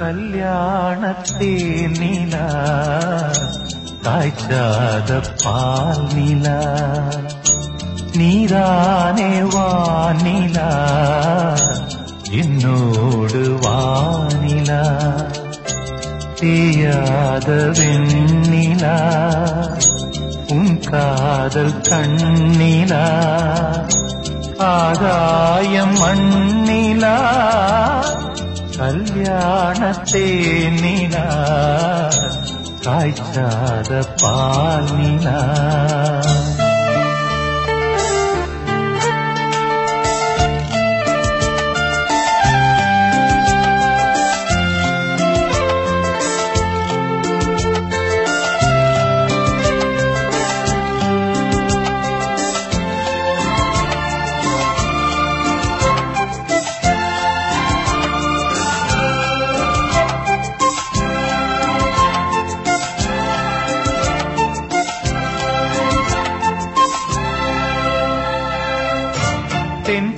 கல்யாணத்தே நிலா காய்ச்சாத பால் நிலா நீதானே வானிலா என்னோடு வானிலா தேயாத வெண்ணிலா உன் காதல் கண்ணிலா ஆகாயம் மண்ணிலா கல்யாணத்தே நிலா காய்ச்சாத பால்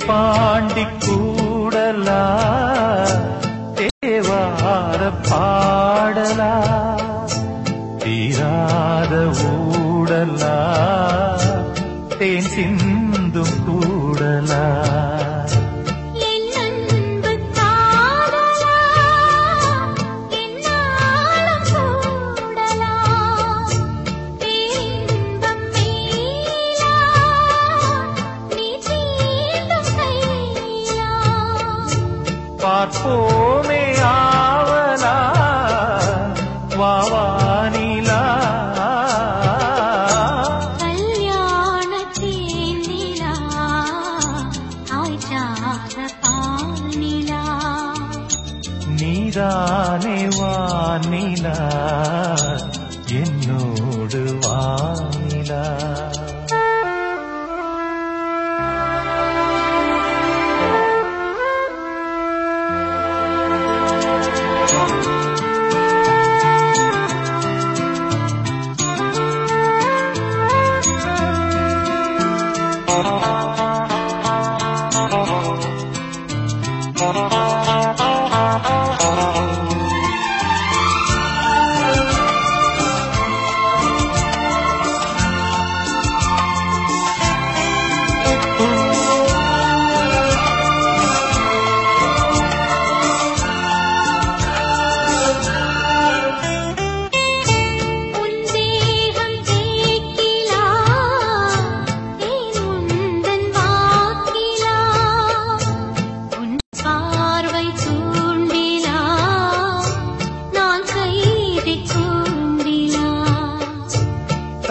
பாண்டி கூடலா தேவார பாடலா தீராத ஊடலா தேன் சிந்தும் கூடலா. பார்ப்போமே ஆவலா வாவானிலா கல்யாணத்தேன் நிலா. நீதானே வானிலா என்னோடு வானிலா.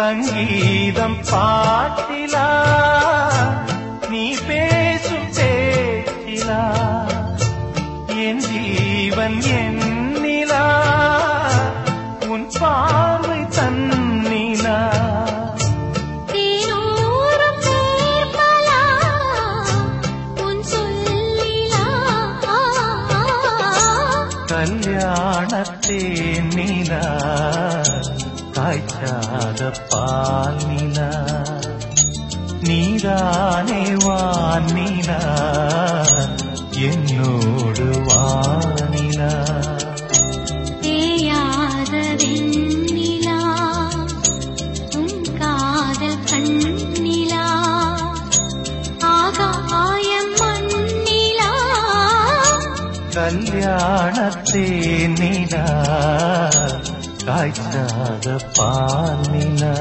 சங்கீதம் பாட்டிலா காய்ச்சாத பால் நிலா நீதானே வானிலா என்னோடு வானிலா கல்யாணத்தே நிலா காய்ச்சாத பால் நிலா